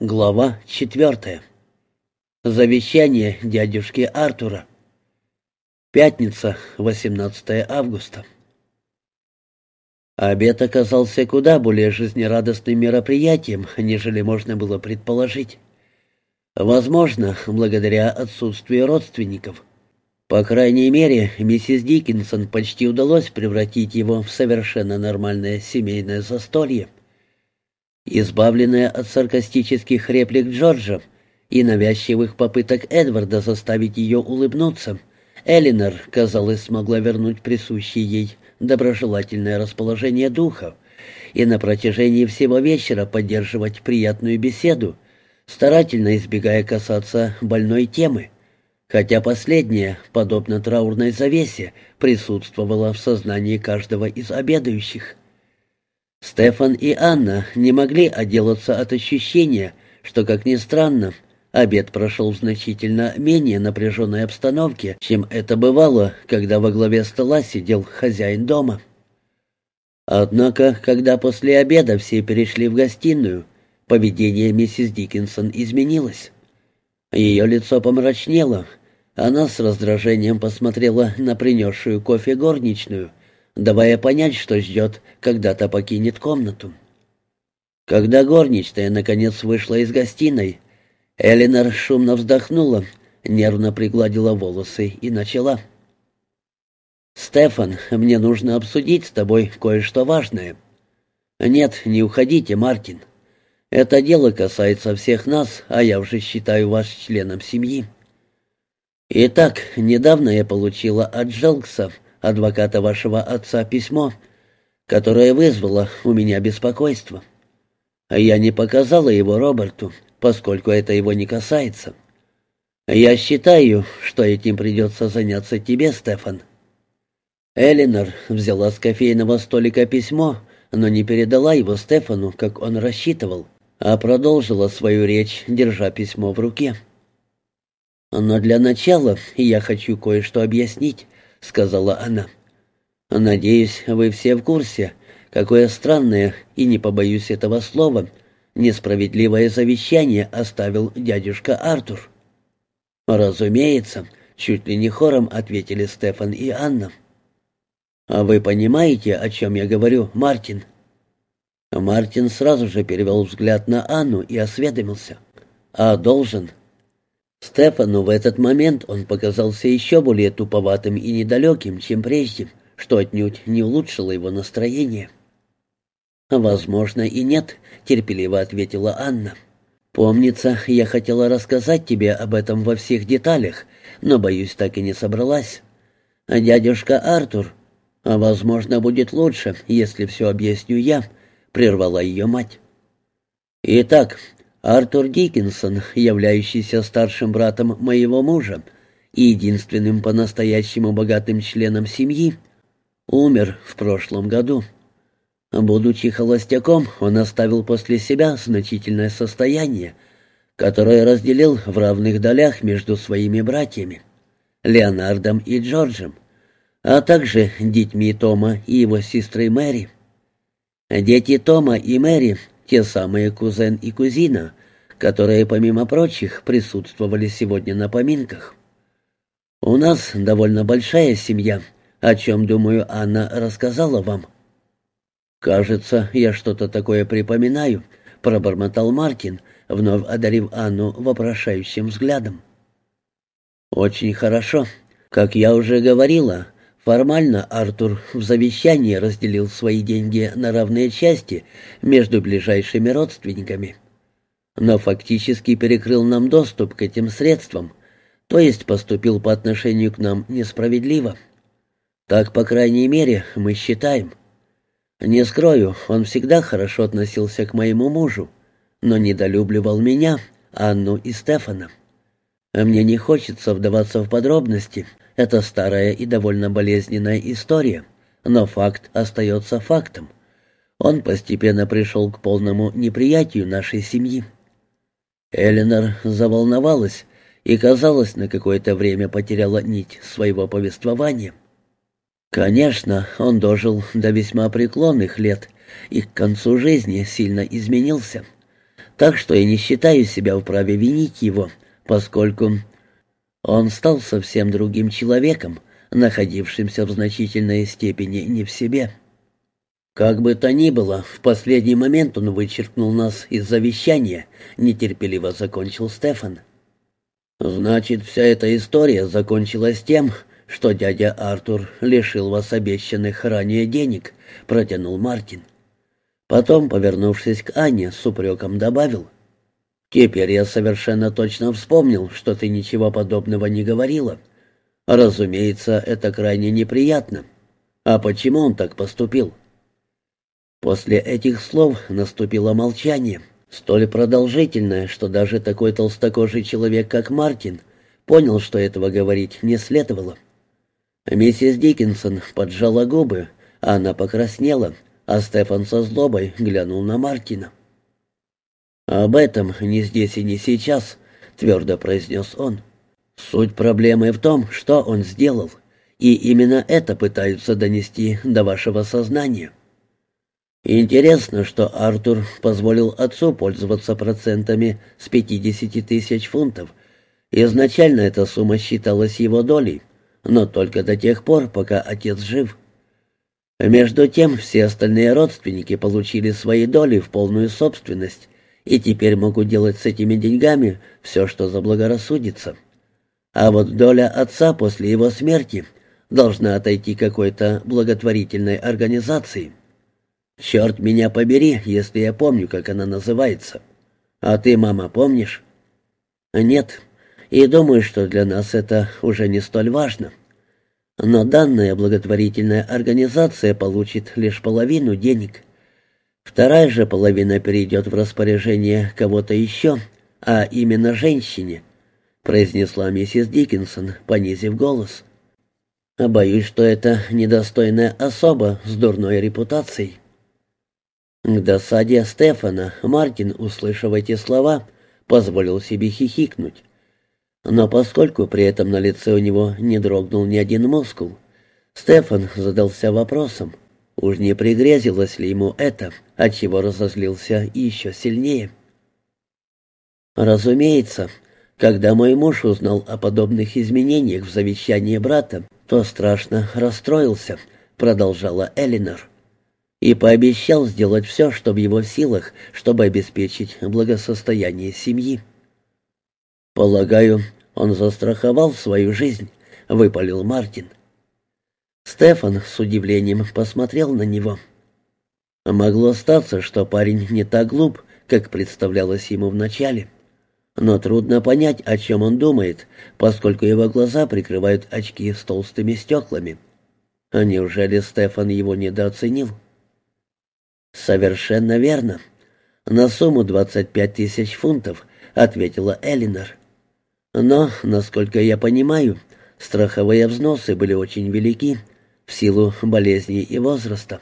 Глава четвертая. Завещание дядюшки Артура. Пятница, 18 августа. Обед оказался куда более жизнерадостным мероприятием, нежели можно было предположить. Возможно, благодаря отсутствию родственников. По крайней мере, миссис Диккенсон почти удалось превратить его в совершенно нормальное семейное застолье. Избавленная от саркастических реплик Джорджа и навязчивых попыток Эдварда заставить ее улыбнуться, Элинор, казалось, смогла вернуть присущее ей доброжелательное расположение духа и на протяжении всего вечера поддерживать приятную беседу, старательно избегая касаться больной темы, хотя последняя, подобно траурной завесе, присутствовала в сознании каждого из обедающих. Стефан и Анна не могли отделаться от ощущения, что, как ни странно, обед прошел в значительно менее напряженной обстановке, чем это бывало, когда во главе стола сидел хозяин дома. Однако, когда после обеда все перешли в гостиную, поведение миссис Диккенсон изменилось. Ее лицо помрачнело, она с раздражением посмотрела на принесшую кофе горничную — давая понять, что ждет, когда-то покинет комнату. Когда горничная наконец вышла из гостиной, Элинор шумно вздохнула, нервно пригладила волосы и начала. «Стефан, мне нужно обсудить с тобой кое-что важное». «Нет, не уходите, Мартин. Это дело касается всех нас, а я уже считаю вас членом семьи». Итак, недавно я получила от Джелкса адвоката вашего отца письмо, которое вызвало у меня беспокойство. Я не показала его Роберту, поскольку это его не касается. Я считаю, что этим придется заняться тебе, Стефан». Элинор взяла с кофейного столика письмо, но не передала его Стефану, как он рассчитывал, а продолжила свою речь, держа письмо в руке. «Но для начала я хочу кое-что объяснить, — сказала она. «Надеюсь, вы все в курсе, какое странное, и не побоюсь этого слова, несправедливое завещание оставил дядюшка Артур». «Разумеется», — чуть ли не хором ответили Стефан и Анна. «А вы понимаете, о чем я говорю, Мартин?» Мартин сразу же перевел взгляд на Анну и осведомился. «А должен?» Стефану в этот момент он показался еще более туповатым и недалеким, чем прежде, что отнюдь не улучшило его настроение. «Возможно, и нет», — терпеливо ответила Анна. «Помнится, я хотела рассказать тебе об этом во всех деталях, но, боюсь, так и не собралась. А дядюшка Артур, а, возможно, будет лучше, если все объясню я», — прервала ее мать. «Итак, Артур Диккенсон, являющийся старшим братом моего мужа и единственным по-настоящему богатым членом семьи, умер в прошлом году. Будучи холостяком, он оставил после себя значительное состояние, которое разделил в равных долях между своими братьями, Леонардом и Джорджем, а также детьми Тома и его сестрой Мэри. Дети Тома и Мэри те самые кузен и кузина, которые, помимо прочих, присутствовали сегодня на поминках. У нас довольно большая семья, о чем, думаю, Анна рассказала вам. «Кажется, я что-то такое припоминаю», — пробормотал Мартин, вновь одарив Анну вопрошающим взглядом. «Очень хорошо. Как я уже говорила, Формально Артур в завещании разделил свои деньги на равные части между ближайшими родственниками. Но фактически перекрыл нам доступ к этим средствам, то есть поступил по отношению к нам несправедливо. Так, по крайней мере, мы считаем. Не скрою, он всегда хорошо относился к моему мужу, но недолюбливал меня, Анну и Стефана. Мне не хочется вдаваться в подробности, это старая и довольно болезненная история, но факт остается фактом. Он постепенно пришел к полному неприятию нашей семьи. Эленор заволновалась и, казалось, на какое-то время потеряла нить своего повествования. Конечно, он дожил до весьма преклонных лет и к концу жизни сильно изменился. Так что я не считаю себя вправе винить его, поскольку он стал совсем другим человеком, находившимся в значительной степени не в себе. Как бы то ни было, в последний момент он вычеркнул нас из завещания, нетерпеливо закончил Стефан. Значит, вся эта история закончилась тем, что дядя Артур лишил вас обещанных ранее денег, протянул Мартин. Потом, повернувшись к Анне, с упреком добавил. «Теперь я совершенно точно вспомнил, что ты ничего подобного не говорила. Разумеется, это крайне неприятно. А почему он так поступил?» После этих слов наступило молчание, столь продолжительное, что даже такой толстокожий человек, как Мартин, понял, что этого говорить не следовало. Миссис Диккенсон поджала губы, а она покраснела, а Стефан со злобой глянул на Мартина. «Об этом не здесь и не сейчас», — твердо произнес он. «Суть проблемы в том, что он сделал, и именно это пытаются донести до вашего сознания». Интересно, что Артур позволил отцу пользоваться процентами с 50 тысяч фунтов. Изначально эта сумма считалась его долей, но только до тех пор, пока отец жив. Между тем, все остальные родственники получили свои доли в полную собственность и теперь могут делать с этими деньгами все, что заблагорассудится. А вот доля отца после его смерти должна отойти какой-то благотворительной организации. Черт меня побери, если я помню, как она называется. А ты, мама, помнишь? Нет, и думаю, что для нас это уже не столь важно. Но данная благотворительная организация получит лишь половину денег. Вторая же половина перейдет в распоряжение кого-то еще, а именно женщине, произнесла миссис Диккенсон, понизив голос. Боюсь, что это недостойная особа с дурной репутацией. К досаде Стефана Мартин, услышав эти слова, позволил себе хихикнуть. Но поскольку при этом на лице у него не дрогнул ни один мускул, Стефан задался вопросом, уж не пригрезилось ли ему это, отчего разозлился еще сильнее. Разумеется, когда мой муж узнал о подобных изменениях в завещании брата, то страшно расстроился, продолжала Элинор, и пообещал сделать все, что в его силах, чтобы обеспечить благосостояние семьи. «Полагаю, он застраховал свою жизнь», — выпалил Мартин. Стефан с удивлением посмотрел на него. Могло статься, что парень не так глуп, как представлялось ему вначале. Но трудно понять, о чем он думает, поскольку его глаза прикрывают очки с толстыми стеклами. А неужели Стефан его недооценил? «Совершенно верно. На сумму 25 тысяч фунтов», — ответила Элинор. Но, насколько я понимаю, страховые взносы были очень велики в силу болезней и возраста.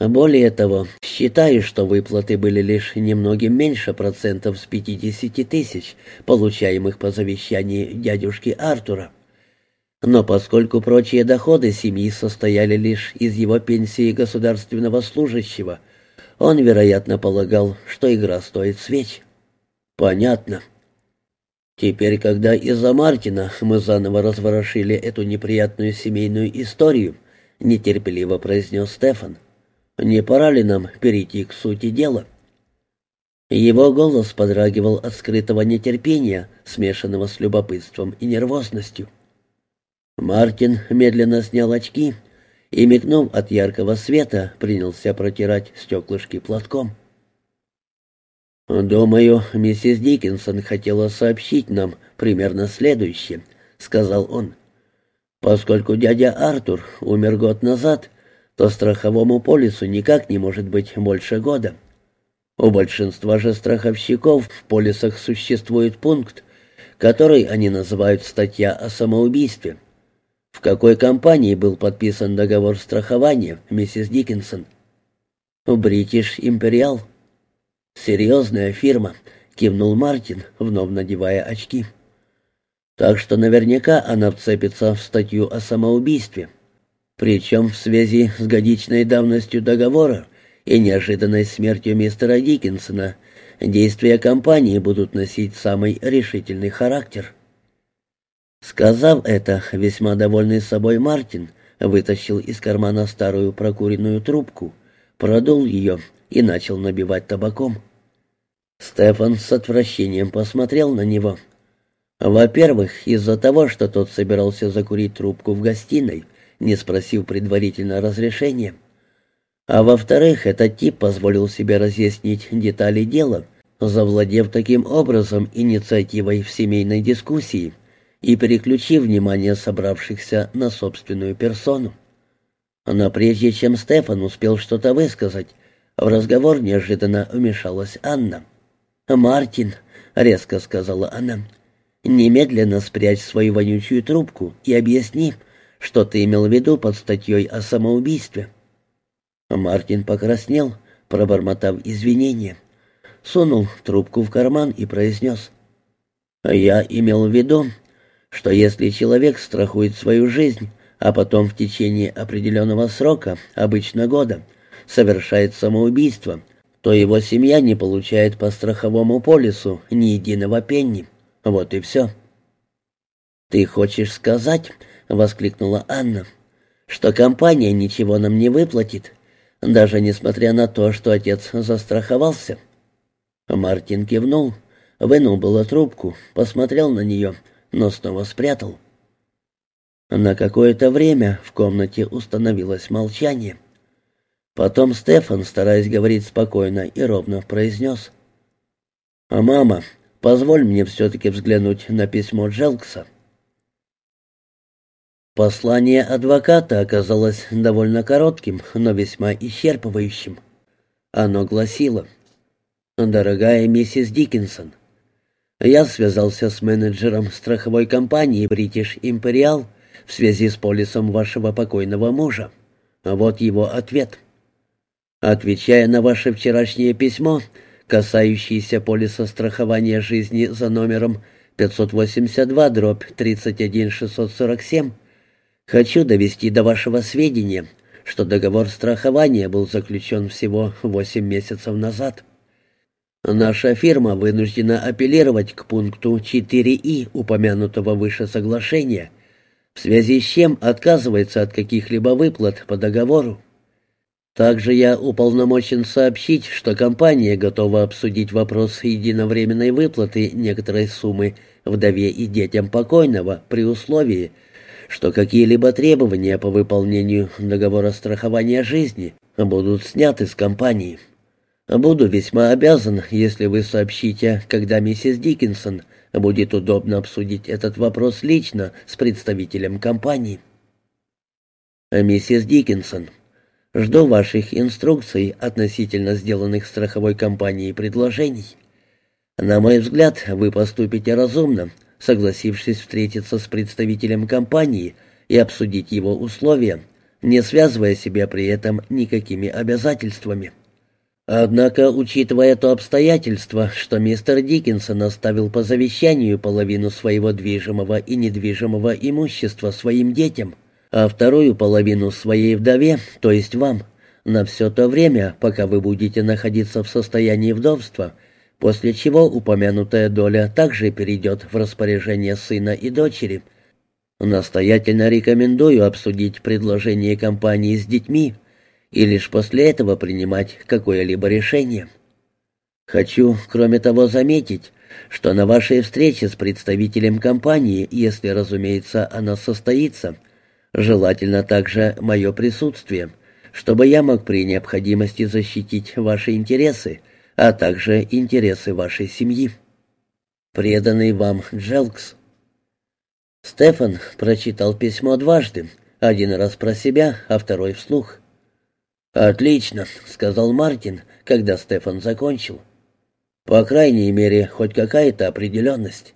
Более того, считаю, что выплаты были лишь немногим меньше процентов с 50 тысяч, получаемых по завещанию дядюшки Артура. Но поскольку прочие доходы семьи состояли лишь из его пенсии государственного служащего, он, вероятно, полагал, что игра стоит свеч. «Понятно», Теперь, когда из-за Мартина мы заново разворошили эту неприятную семейную историю, нетерпеливо произнес Стефан, не пора ли нам перейти к сути дела? Его голос подрагивал от скрытого нетерпения, смешанного с любопытством и нервозностью. Мартин медленно снял очки и, мигнув от яркого света, принялся протирать стеклышки платком. «Думаю, миссис Диккенсон хотела сообщить нам примерно следующее», — сказал он. «Поскольку дядя Артур умер год назад, то страховому полису никак не может быть больше года. У большинства же страховщиков в полисах существует пункт, который они называют «статья о самоубийстве». В какой компании был подписан договор страхования, миссис Диккенсон? В «Бритиш Империал». «Серьезная фирма», — кивнул Мартин, вновь надевая очки. «Так что наверняка она вцепится в статью о самоубийстве. Причем в связи с годичной давностью договора и неожиданной смертью мистера Диккенсона действия компании будут носить самый решительный характер. Сказав это, весьма довольный собой Мартин вытащил из кармана старую прокуренную трубку, продул ее и начал набивать табаком. Стефан с отвращением посмотрел на него. Во-первых, из-за того, что тот собирался закурить трубку в гостиной, не спросив предварительно разрешения. А во-вторых, этот тип позволил себе разъяснить детали дела, завладев таким образом инициативой в семейной дискуссии и переключив внимание собравшихся на собственную персону. Но прежде чем Стефан успел что-то высказать, в разговор неожиданно вмешалась Анна. «Мартин», — резко сказала она, — «немедленно спрячь свою вонючую трубку и объясни, что ты имел в виду под статьей о самоубийстве». Мартин покраснел, пробормотав извинения, сунул трубку в карман и произнес. «Я имел в виду, что если человек страхует свою жизнь, а потом в течение определенного срока, обычно года, совершает самоубийство, то его семья не получает по страховому полису ни единого пенни. Вот и все. «Ты хочешь сказать, — воскликнула Анна, — что компания ничего нам не выплатит, даже несмотря на то, что отец застраховался?» Мартин кивнул, вынул было трубку, посмотрел на нее, но снова спрятал. На какое-то время в комнате установилось молчание. Потом Стефан, стараясь говорить спокойно и ровно, произнес. «А мама, позволь мне все-таки взглянуть на письмо Джелкса». Послание адвоката оказалось довольно коротким, но весьма исчерпывающим. Оно гласило «Дорогая миссис Диккенсон, я связался с менеджером страховой компании British Imperial в связи с полисом вашего покойного мужа. Вот его ответ». Отвечая на ваше вчерашнее письмо, касающееся полиса страхования жизни за номером 582 дробь 31647, хочу довести до вашего сведения, что договор страхования был заключен всего 8 месяцев назад. Наша фирма вынуждена апеллировать к пункту 4И упомянутого выше соглашения, в связи с чем отказывается от каких-либо выплат по договору. Также я уполномочен сообщить, что компания готова обсудить вопрос единовременной выплаты некоторой суммы вдове и детям покойного при условии, что какие-либо требования по выполнению договора страхования жизни будут сняты с компании. Буду весьма обязан, если вы сообщите, когда миссис Диккенсон будет удобно обсудить этот вопрос лично с представителем компании. Миссис Диккенсон Жду ваших инструкций относительно сделанных страховой компанией предложений. На мой взгляд, вы поступите разумно, согласившись встретиться с представителем компании и обсудить его условия, не связывая себя при этом никакими обязательствами. Однако, учитывая то обстоятельство, что мистер Диккенсон оставил по завещанию половину своего движимого и недвижимого имущества своим детям, а вторую половину своей вдове, то есть вам, на все то время, пока вы будете находиться в состоянии вдовства, после чего упомянутая доля также перейдет в распоряжение сына и дочери. Настоятельно рекомендую обсудить предложение компании с детьми и лишь после этого принимать какое-либо решение. Хочу, кроме того, заметить, что на вашей встрече с представителем компании, если, разумеется, она состоится, Желательно также мое присутствие, чтобы я мог при необходимости защитить ваши интересы, а также интересы вашей семьи. Преданный вам Джелкс. Стефан прочитал письмо дважды, один раз про себя, а второй вслух. «Отлично», — сказал Мартин, когда Стефан закончил. «По крайней мере, хоть какая-то определенность».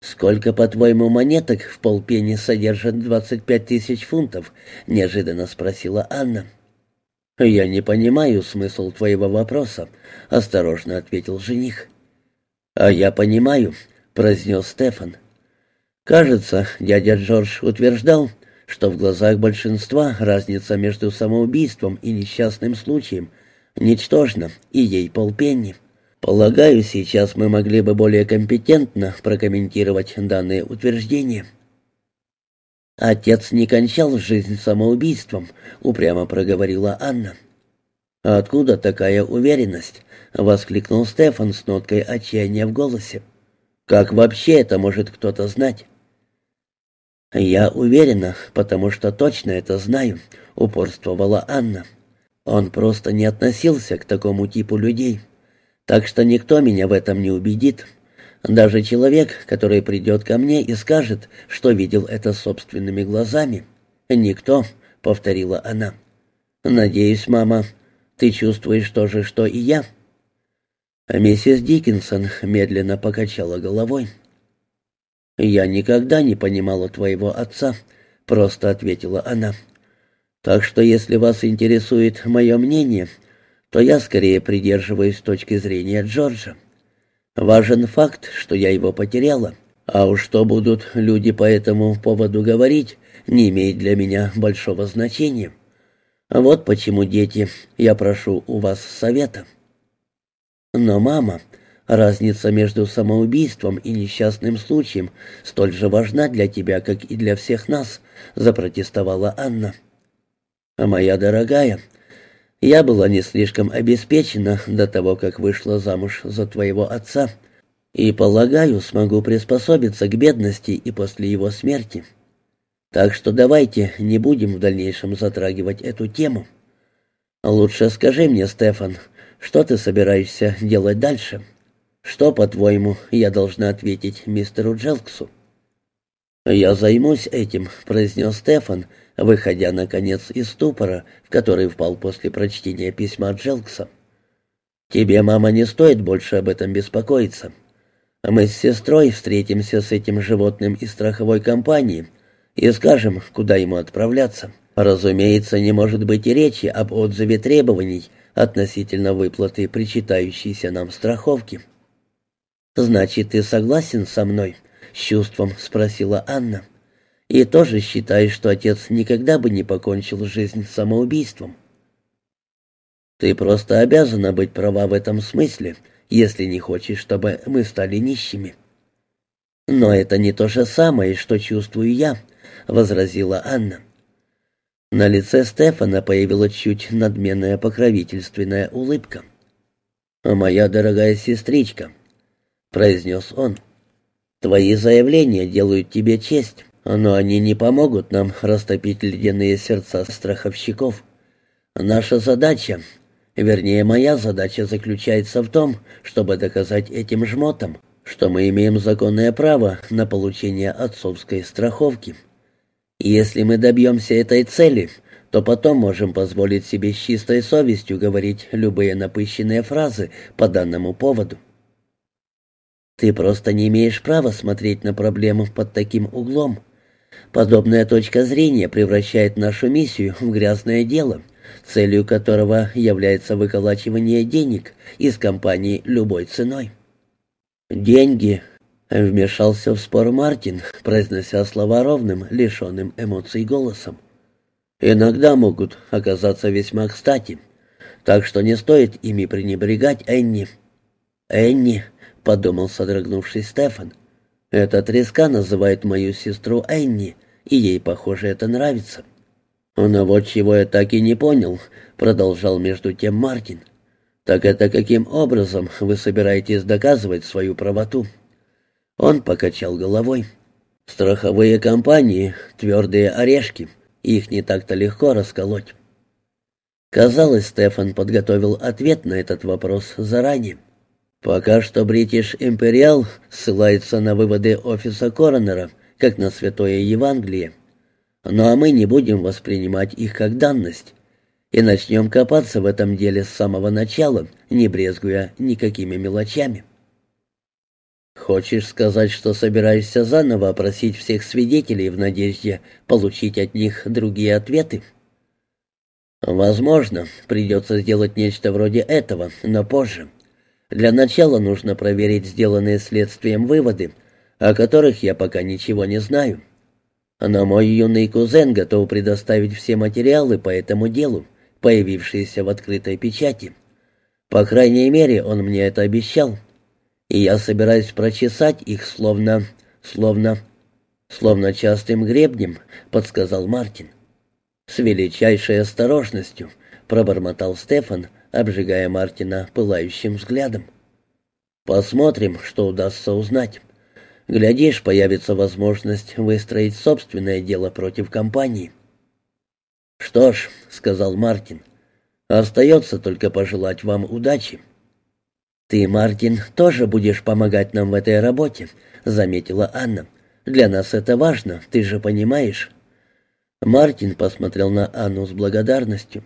«Сколько, по-твоему, монеток в полпени содержат двадцать пять тысяч фунтов?» — неожиданно спросила Анна. «Я не понимаю смысл твоего вопроса», — осторожно ответил жених. «А я понимаю», — произнес Стефан. «Кажется, дядя Джордж утверждал, что в глазах большинства разница между самоубийством и несчастным случаем ничтожна, и ей полпенни. Полагаю, сейчас мы могли бы более компетентно прокомментировать данные утверждения. Отец не кончал жизнь самоубийством, упрямо проговорила Анна. «Откуда такая уверенность?» — воскликнул Стефан с ноткой отчаяния в голосе. «Как вообще это может кто-то знать?» «Я уверена, потому что точно это знаю», — упорствовала Анна. «Он просто не относился к такому типу людей. Так что никто меня в этом не убедит. Даже человек, который придет ко мне и скажет, что видел это собственными глазами. Никто», — повторила она. «Надеюсь, мама, ты чувствуешь то же, что и я?» Миссис Диккенсон медленно покачала головой. «Я никогда не понимала твоего отца», — просто ответила она. «Так что если вас интересует мое мнение, то я скорее придерживаюсь точки зрения Джорджа. Важен факт, что я его потеряла, а уж что будут люди по этому поводу говорить, не имеет для меня большого значения. Вот почему, дети, я прошу у вас совета». «Но, мама, разница между самоубийством и несчастным случаем столь же важна для тебя, как и для всех нас», — запротестовала Анна. «Моя дорогая, я была не слишком обеспечена до того, как вышла замуж за твоего отца, и, полагаю, смогу приспособиться к бедности и после его смерти. Так что давайте не будем в дальнейшем затрагивать эту тему. Лучше скажи мне, Стефан, что ты собираешься делать дальше?» Что, по-твоему, я должна ответить мистеру Джелксу? «Я займусь этим», — произнес Стефан, выходя, наконец, из ступора, в который впал после прочтения письма Джелкса. «Тебе, мама, не стоит больше об этом беспокоиться. Мы с сестрой встретимся с этим животным из страховой компании и скажем, куда ему отправляться. Разумеется, не может быть и речи об отзыве требований относительно выплаты причитающейся нам страховки». «Значит, ты согласен со мной?» — с чувством спросила Анна. «И тоже считаешь, что отец никогда бы не покончил жизнь самоубийством?» «Ты просто обязана быть права в этом смысле, если не хочешь, чтобы мы стали нищими». «Но это не то же самое, что чувствую я», — возразила Анна. На лице Стефана появилась чуть надменная покровительственная улыбка. «Моя дорогая сестричка, — произнес он. «Твои заявления делают тебе честь, но они не помогут нам растопить ледяные сердца страховщиков. Наша задача, вернее, моя задача заключается в том, чтобы доказать этим жмотам, что мы имеем законное право на получение отцовской страховки. И если мы добьемся этой цели, то потом можем позволить себе с чистой совестью говорить любые напыщенные фразы по данному поводу. Ты просто не имеешь права смотреть на проблему под таким углом. Подобная точка зрения превращает нашу миссию в грязное дело, целью которого является выколачивание денег из компании любой ценой. «Деньги», — вмешался в спор Мартин, произнося слова ровным, лишенным эмоций голосом. «Иногда могут оказаться весьма кстати, так что не стоит ими пренебрегать, Энни». «Энни», — подумал содрогнувший Стефан. «Эта треска называет мою сестру Энни, и ей, похоже, это нравится». «Но вот чего я так и не понял», — продолжал между тем Мартин. «Так это каким образом вы собираетесь доказывать свою правоту?» Он покачал головой. «Страховые компании — твердые орешки, их не так-то легко расколоть». Казалось, Стефан подготовил ответ на этот вопрос заранее. Пока что Бритиш Империал ссылается на выводы офиса Коронера, как на Святое Евангелие. Ну а мы не будем воспринимать их как данность и начнем копаться в этом деле с самого начала, не брезгуя никакими мелочами. Хочешь сказать, что собираешься заново опросить всех свидетелей в надежде получить от них другие ответы? Возможно, придется сделать нечто вроде этого, но позже. Для начала нужно проверить сделанные следствием выводы, о которых я пока ничего не знаю. Но мой юный кузен готов предоставить все материалы по этому делу, появившиеся в открытой печати. По крайней мере, он мне это обещал. И я собираюсь прочесать их словно... словно... словно частым гребнем, подсказал Мартин. С величайшей осторожностью, пробормотал Стефан, обжигая Мартина пылающим взглядом. Посмотрим, что удастся узнать. Глядишь, появится возможность выстроить собственное дело против компании. «Что ж», — сказал Мартин, — «остается только пожелать вам удачи». «Ты, Мартин, тоже будешь помогать нам в этой работе», — заметила Анна. «Для нас это важно, ты же понимаешь». Мартин посмотрел на Анну с благодарностью.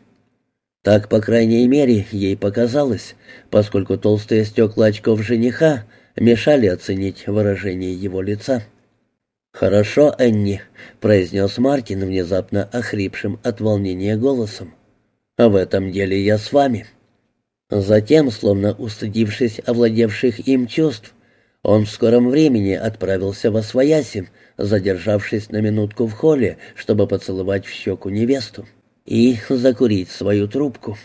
Так, по крайней мере, ей показалось, поскольку толстые стекла очков жениха мешали оценить выражение его лица. «Хорошо, Энни», — произнес Мартин внезапно охрипшим от волнения голосом. «А в этом деле я с вами». Затем, словно устыдившись овладевших им чувств, он в скором времени отправился во свояси, задержавшись на минутку в холле, чтобы поцеловать в щеку невесту и закурить свою трубку.